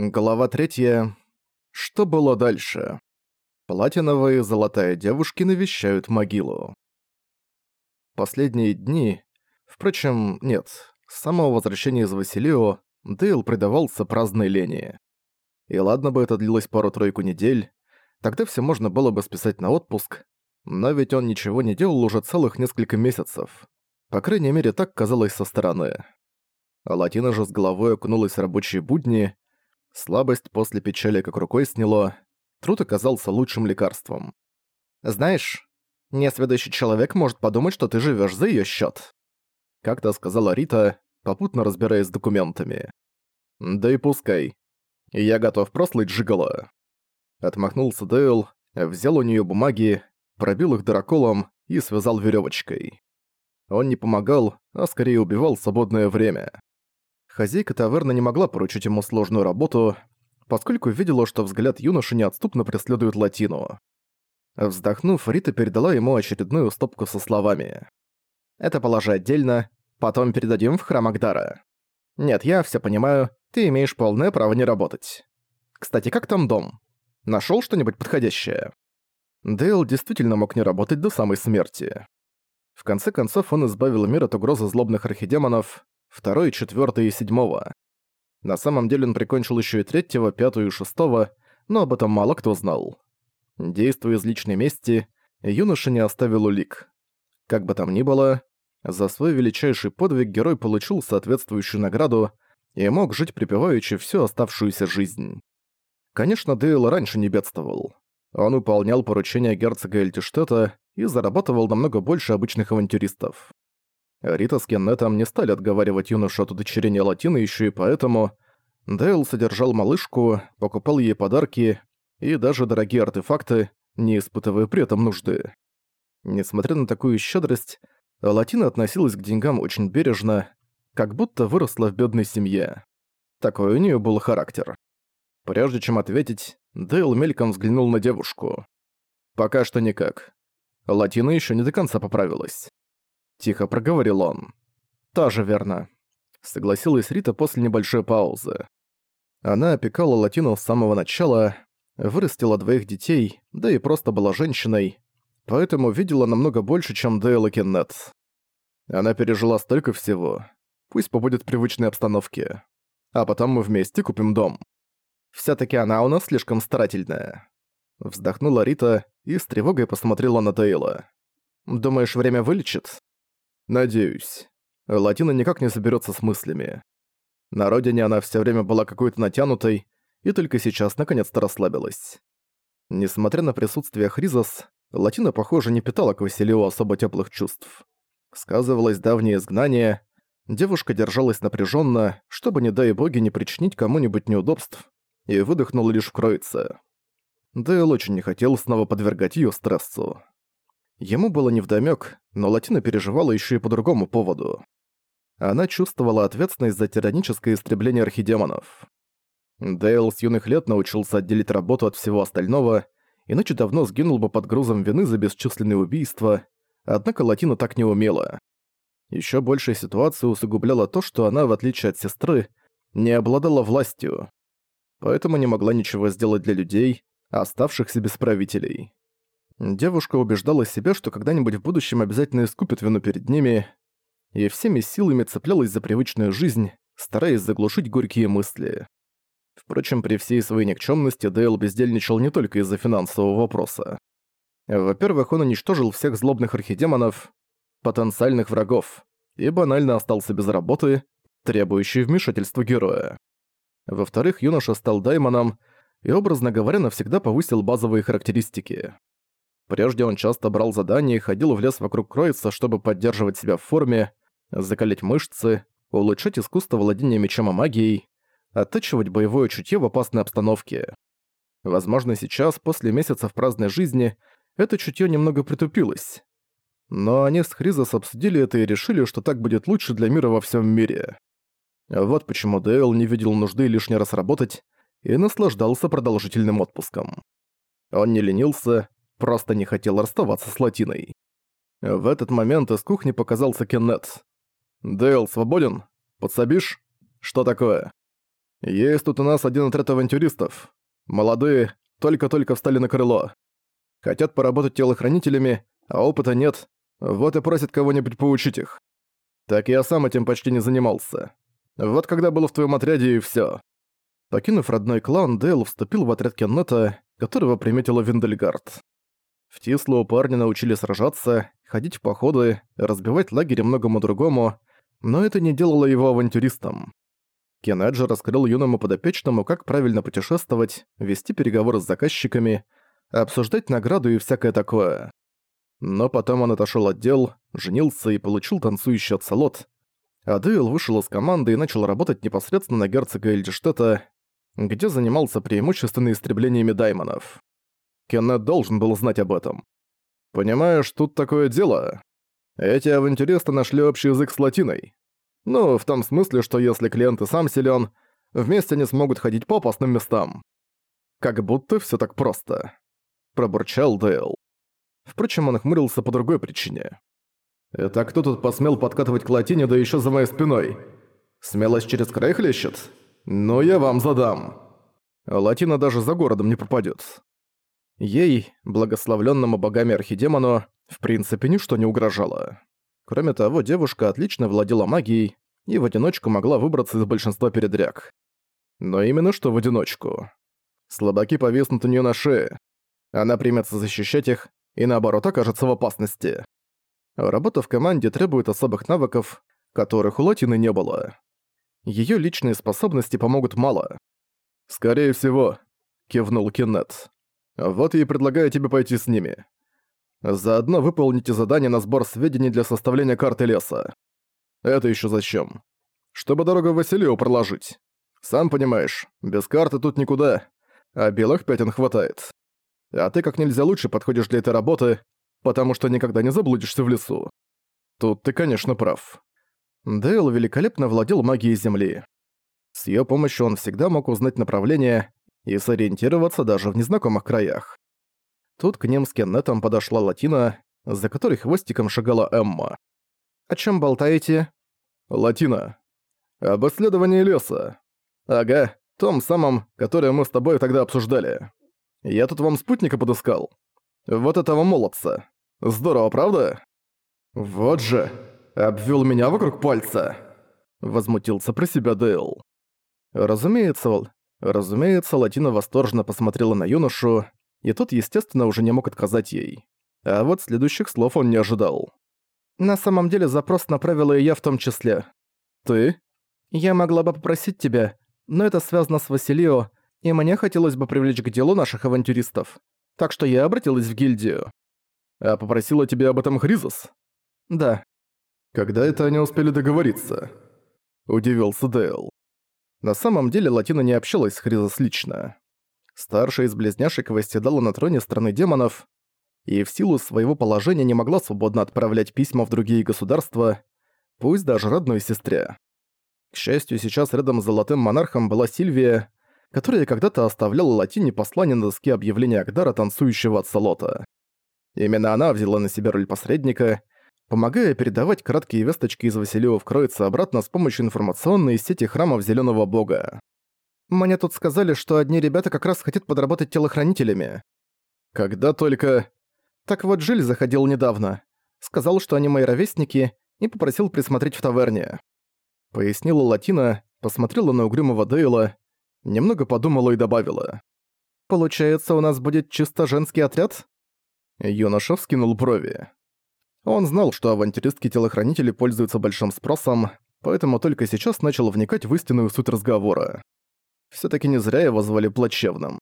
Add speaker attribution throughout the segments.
Speaker 1: Глава третья. Что было дальше? Платиновые золотая девушки навещают могилу. Последние дни... Впрочем, нет. С самого возвращения из Василио Дейл предавался праздной лени. И ладно бы это длилось пару-тройку недель, тогда все можно было бы списать на отпуск, но ведь он ничего не делал уже целых несколько месяцев. По крайней мере, так казалось со стороны. А Латина же с головой окунулась в рабочие будни, Слабость после печали как рукой сняло. Труд оказался лучшим лекарством. «Знаешь, несведущий человек может подумать, что ты живешь за ее счет. Как-то сказала Рита, попутно разбираясь с документами. «Да и пускай. Я готов прослыть жигало». Отмахнулся Дейл, взял у нее бумаги, пробил их дыроколом и связал веревочкой. Он не помогал, а скорее убивал свободное время. Хозяйка таверны не могла поручить ему сложную работу, поскольку видела, что взгляд юноши неотступно преследует латину. Вздохнув, Рита передала ему очередную стопку со словами. «Это положи отдельно, потом передадим в храм Агдара. Нет, я все понимаю, ты имеешь полное право не работать. Кстати, как там дом? Нашел что-нибудь подходящее?» Дейл действительно мог не работать до самой смерти. В конце концов, он избавил мир от угрозы злобных архидемонов, второй, четвёртый и седьмого. На самом деле он прикончил ещё и третьего, пятую и шестого, но об этом мало кто знал. Действуя из личной мести, юноша не оставил улик. Как бы там ни было, за свой величайший подвиг герой получил соответствующую награду и мог жить припеваючи всю оставшуюся жизнь. Конечно, Дейл раньше не бедствовал. Он выполнял поручения герцога Эльтиштета и зарабатывал намного больше обычных авантюристов. Рита с Кеннетом не стали отговаривать юношу от удочерения Латины еще и поэтому Дейл содержал малышку, покупал ей подарки и даже дорогие артефакты, не испытывая при этом нужды. Несмотря на такую щедрость, Латина относилась к деньгам очень бережно, как будто выросла в бедной семье. Такой у нее был характер. Прежде чем ответить, Дейл мельком взглянул на девушку. Пока что никак. Латина еще не до конца поправилась. Тихо проговорил он. «Тоже верно», — согласилась Рита после небольшой паузы. Она опекала Латину с самого начала, вырастила двоих детей, да и просто была женщиной, поэтому видела намного больше, чем Дейл и Кеннет. Она пережила столько всего. Пусть побудет в привычной обстановке. А потом мы вместе купим дом. все таки она у нас слишком старательная. Вздохнула Рита и с тревогой посмотрела на Дейла. «Думаешь, время вылечит?» Надеюсь. Латина никак не соберется с мыслями. На родине она все время была какой-то натянутой, и только сейчас наконец-то расслабилась. Несмотря на присутствие Хризос, Латина, похоже, не питала к Василио особо теплых чувств. Сказывалось давнее изгнание, девушка держалась напряженно, чтобы, не дай боги, не причинить кому-нибудь неудобств, и выдохнула лишь в кроице. Дейл очень не хотел снова подвергать ее стрессу. Ему было невдомёк, но Латина переживала ещё и по другому поводу. Она чувствовала ответственность за тираническое истребление архидемонов. Дейл с юных лет научился отделить работу от всего остального, иначе давно сгинул бы под грузом вины за бесчисленные убийства, однако Латина так не умела. Ещё большая ситуацию усугубляла то, что она, в отличие от сестры, не обладала властью, поэтому не могла ничего сделать для людей, оставшихся без правителей. Девушка убеждала себя, что когда-нибудь в будущем обязательно искупит вину перед ними, и всеми силами цеплялась за привычную жизнь, стараясь заглушить горькие мысли. Впрочем, при всей своей никчемности Дейл бездельничал не только из-за финансового вопроса. Во-первых, он уничтожил всех злобных архидемонов, потенциальных врагов, и банально остался без работы, требующей вмешательства героя. Во-вторых, юноша стал даймоном и, образно говоря, навсегда повысил базовые характеристики. Прежде он часто брал задания и ходил в лес вокруг Кроица, чтобы поддерживать себя в форме, закалить мышцы, улучшать искусство владения мечом и магией, оттачивать боевое чутье в опасной обстановке. Возможно, сейчас, после месяцев праздной жизни, это чутье немного притупилось. Но они с Хризос обсудили это и решили, что так будет лучше для мира во всем мире. Вот почему Дейл не видел нужды лишний раз работать и наслаждался продолжительным отпуском. Он не ленился, Просто не хотел расставаться с Латиной. В этот момент из кухни показался Кеннет. «Дейл свободен? Подсобишь? Что такое?» Есть тут у нас один отряд авантюристов. Молодые, только-только встали на крыло. Хотят поработать телохранителями, а опыта нет, вот и просят кого-нибудь поучить их. Так я сам этим почти не занимался. Вот когда был в твоем отряде и всё. Покинув родной клан, Дейл вступил в отряд Кеннета, которого приметила Виндельгард. В Тислу парня научили сражаться, ходить в походы, разбивать лагерь и многому другому, но это не делало его авантюристом. Кеннет же раскрыл юному подопечному, как правильно путешествовать, вести переговоры с заказчиками, обсуждать награду и всякое такое. Но потом он отошёл от дел, женился и получил танцующий оцелот, а Дейл вышел из команды и начал работать непосредственно на герцога Эльдиштета, где занимался преимущественно истреблениями даймонов. Кеннет должен был знать об этом. «Понимаешь, тут такое дело. Эти авантюристы нашли общий язык с латиной. Ну, в том смысле, что если клиент и сам силен, вместе они смогут ходить по опасным местам. Как будто все так просто. Пробурчал Дейл. Впрочем, он хмурился по другой причине. «Это кто тут посмел подкатывать к латине, да еще за моей спиной? Смелость через край хлещет? Ну, я вам задам. Латина даже за городом не пропадет. Ей, благословленному богами архидемону, в принципе ничто не угрожало. Кроме того, девушка отлично владела магией и в одиночку могла выбраться из большинства передряг. Но именно что в одиночку. Слабаки повиснут у нее на шее. Она примется защищать их и наоборот окажется в опасности. Работа в команде требует особых навыков, которых у Латины не было. Ее личные способности помогут мало. «Скорее всего», — кивнул Кеннет. «Вот и предлагаю тебе пойти с ними. Заодно выполните задание на сбор сведений для составления карты леса. Это еще зачем? Чтобы дорогу Василию проложить. Сам понимаешь, без карты тут никуда, а белых пятен хватает. А ты как нельзя лучше подходишь для этой работы, потому что никогда не заблудишься в лесу. Тут ты, конечно, прав. Дейл великолепно владел магией Земли. С её помощью он всегда мог узнать направление и сориентироваться даже в незнакомых краях. Тут к ним с Кеннетом подошла Латина, за которой хвостиком шагала Эмма. «О чем болтаете?» «Латина. Об исследовании леса. Ага, том самом, которое мы с тобой тогда обсуждали. Я тут вам спутника подыскал. Вот этого молодца. Здорово, правда?» «Вот же, обвел меня вокруг пальца!» Возмутился про себя Дейл. Разумеется, разумеется, Латина восторженно посмотрела на юношу, и тот, естественно, уже не мог отказать ей. А вот следующих слов он не ожидал. «На самом деле запрос направила и я в том числе. Ты? Я могла бы попросить тебя, но это связано с Василио, и мне хотелось бы привлечь к делу наших авантюристов. Так что я обратилась в гильдию. А попросила тебя об этом Хризос? Да. Когда это они успели договориться? Удивился Дейл. На самом деле Латина не общалась с Хризос лично. Старшая из близняшек восседала на троне страны демонов и в силу своего положения не могла свободно отправлять письма в другие государства, пусть даже родной сестре. К счастью, сейчас рядом с Золотым Монархом была Сильвия, которая когда-то оставляла Латине послание на доске объявления Агдара, танцующего от Салота. Именно она взяла на себя роль посредника, помогая передавать краткие весточки из Василио в Кроице обратно с помощью информационной сети храмов Зелёного Бога. Мне тут сказали, что одни ребята как раз хотят подработать телохранителями. Когда только... Так вот, Жиль заходил недавно. Сказал, что они мои ровесники, и попросил присмотреть в таверне. Пояснила Латина, посмотрела на угрюмого Дейла, немного подумала и добавила. «Получается, у нас будет чисто женский отряд?» Юноша вскинул брови. Он знал, что авантюристки-телохранители пользуются большим спросом, поэтому только сейчас начал вникать в истинную суть разговора. Всё-таки не зря его звали плачевным.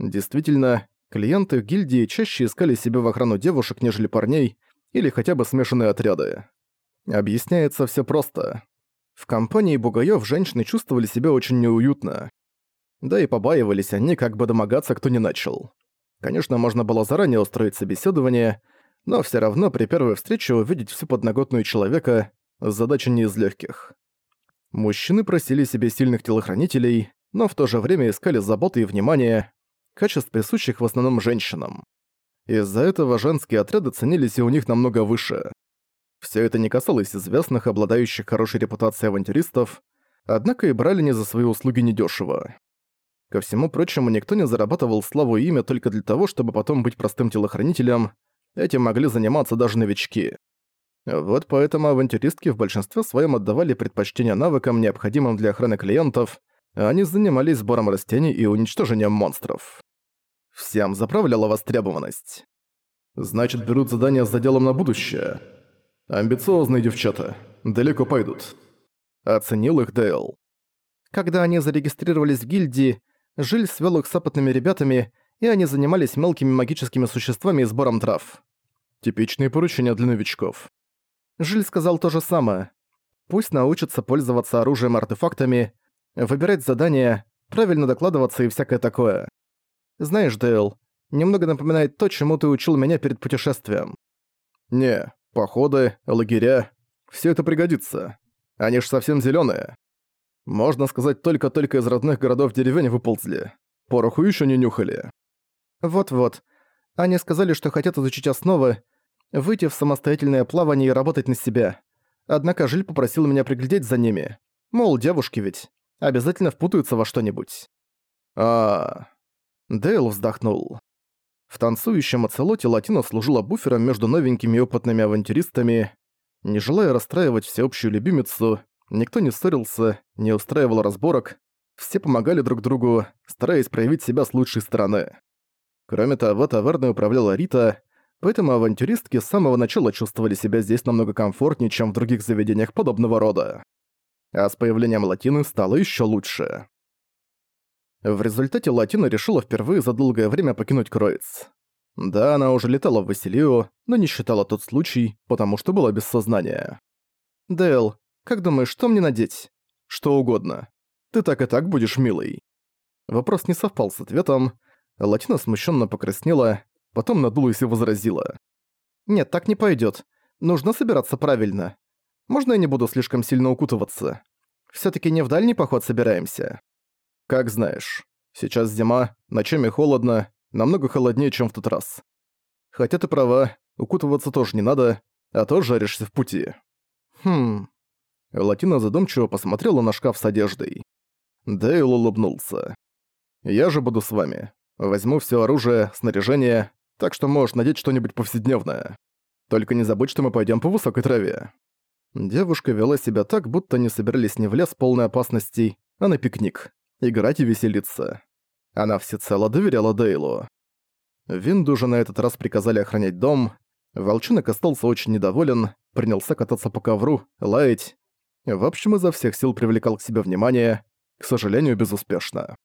Speaker 1: Действительно, клиенты гильдии чаще искали себе в охрану девушек, нежели парней, или хотя бы смешанные отряды. Объясняется всё просто. В компании бугаёв женщины чувствовали себя очень неуютно. Да и побаивались они, как бы домогаться кто не начал. Конечно, можно было заранее устроить собеседование, но всё равно при первой встрече увидеть всю подноготную человека – задача не из лёгких. Мужчины просили себе сильных телохранителей, но в то же время искали заботы и внимание, качеств присущих в основном женщинам. Из-за этого женские отряды ценились и у них намного выше. Все это не касалось известных, обладающих хорошей репутацией авантюристов, Однако и брали не за свои услуги недешево. Ко всему прочему, никто не зарабатывал славу и имя только для того, чтобы потом быть простым телохранителем. Этим могли заниматься даже новички. Вот поэтому авантюристки в большинстве своем отдавали предпочтение навыкам, необходимым для охраны клиентов, а они занимались сбором растений и уничтожением монстров. Всем заправляла востребованность. Значит, берут задания с заделом на будущее. Амбициозные девчата. Далеко пойдут. Оценил их Дейл. Когда они зарегистрировались в гильдии, Жиль свел их с опытными ребятами, и они занимались мелкими магическими существами и сбором трав. Типичные поручения для новичков. Жиль сказал то же самое. Пусть научатся пользоваться оружием-артефактами, выбирать задания, правильно докладываться и всякое такое. Знаешь, Дейл, немного напоминает то, чему ты учил меня перед путешествием. Не, походы, лагеря, все это пригодится. Они ж совсем зеленые. Можно сказать, только-только из родных городов деревень выползли. Пороху еще не нюхали. Вот-вот. Они сказали, что хотят изучить основы, выйти в самостоятельное плавание и работать на себя. Однако Жиль попросил меня приглядеть за ними. Мол, девушки ведь. Обязательно впутаются во что-нибудь. а Дейл вздохнул. В танцующем оцелоте Латина служила буфером между новенькими и опытными авантюристами. Не желая расстраивать всеобщую любимицу, Никто не ссорился, не устраивал разборок, все помогали друг другу, стараясь проявить себя с лучшей стороны. Кроме того, таверной управляла Рита, поэтому авантюристки с самого начала чувствовали себя здесь намного комфортнее, чем в других заведениях подобного рода. А с появлением Латины стало еще лучше. В результате Латина решила впервые за долгое время покинуть Кроиц. Да, она уже летала в Василию, но не считала тот случай, потому что была без сознания. «Дэл, как думаешь, что мне надеть? Что угодно. Ты так и так будешь милой. Вопрос не совпал с ответом. Латина смущенно покраснела, потом надулась и возразила. «Нет, так не пойдет. Нужно собираться правильно. Можно я не буду слишком сильно укутываться? все таки не в дальний поход собираемся». «Как знаешь. Сейчас зима, ночами холодно, намного холоднее, чем в тот раз. Хотя ты права, укутываться тоже не надо, а то жаришься в пути». «Хм, Латина задумчиво посмотрела на шкаф с одеждой. Дейл улыбнулся. «Я же буду с вами. Возьму все оружие, снаряжение, так что можешь надеть что-нибудь повседневное. Только не забудь, что мы пойдем по высокой траве». Девушка вела себя так, будто не собирались не в лес полной опасностей, а на пикник. Играть и веселиться. Она всецело доверяла Дейлу. Винду же на этот раз приказали охранять дом. Волчонок остался очень недоволен, принялся кататься по ковру, лаять, в общем, изо всех сил привлекал к себе внимание, к сожалению, безуспешно.